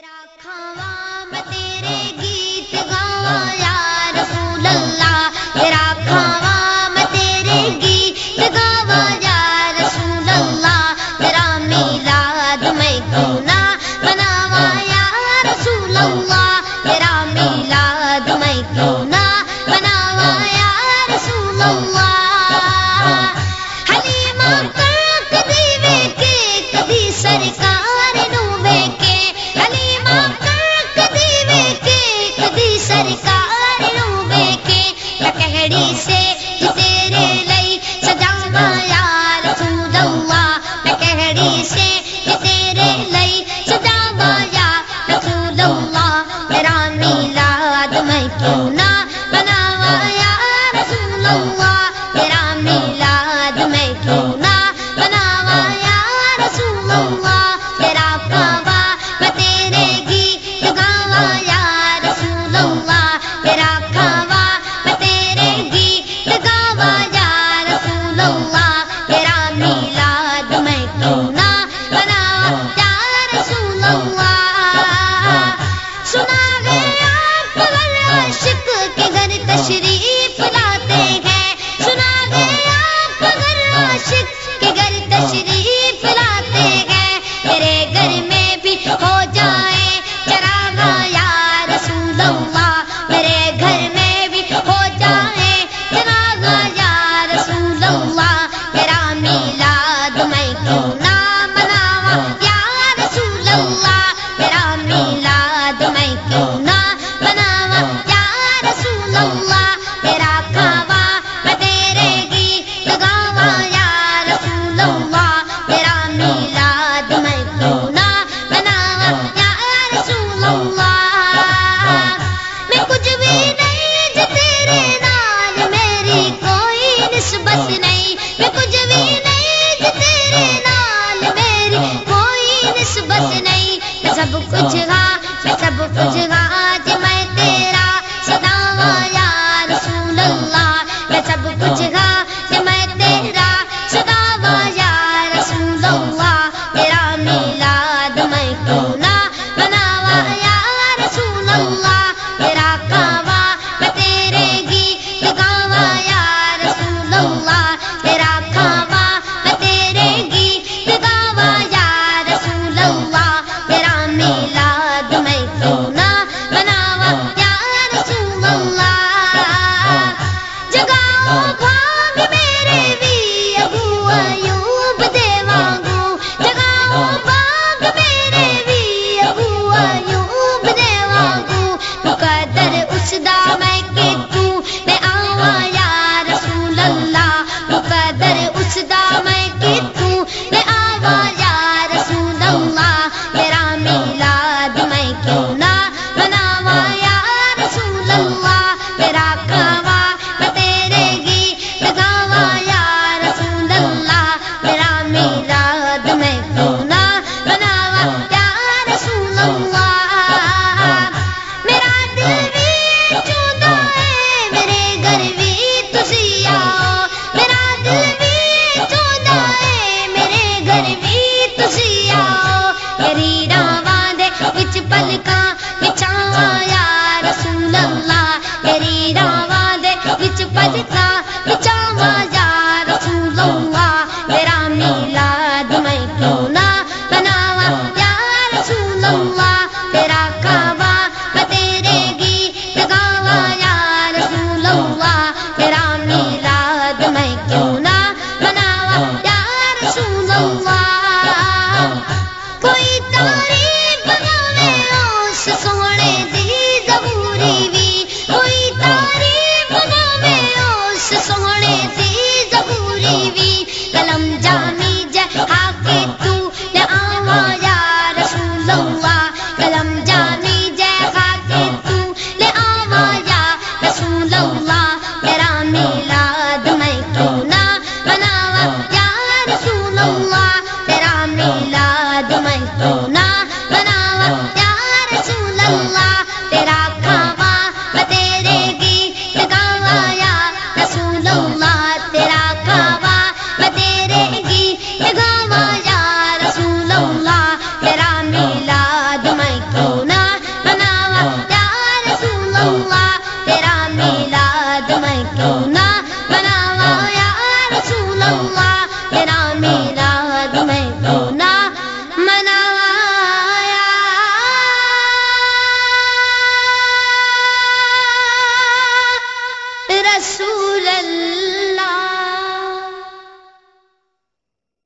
تیرا سب کچھ ہاں۔, ہاں۔ سب کچھ ہاں۔, ہاں۔ بخش دا میں کہ تیرا وعدے وچ پلکا بچھایا رسول اللہ تیرا دے وچ پلکا کرم جے جہ کے تو نے آوا یا رسول اللہ کرم جامی جہ کے تو نے آوا یا رسول اللہ میرا میلاد میں کیوں نہ مناوا یا رسول اللہ میرا میلاد میں کیوں نہ مناوا یا رسول اللہ لگاوا یا رسول تیرا میلاد میں کیوں نہ مناوا رسول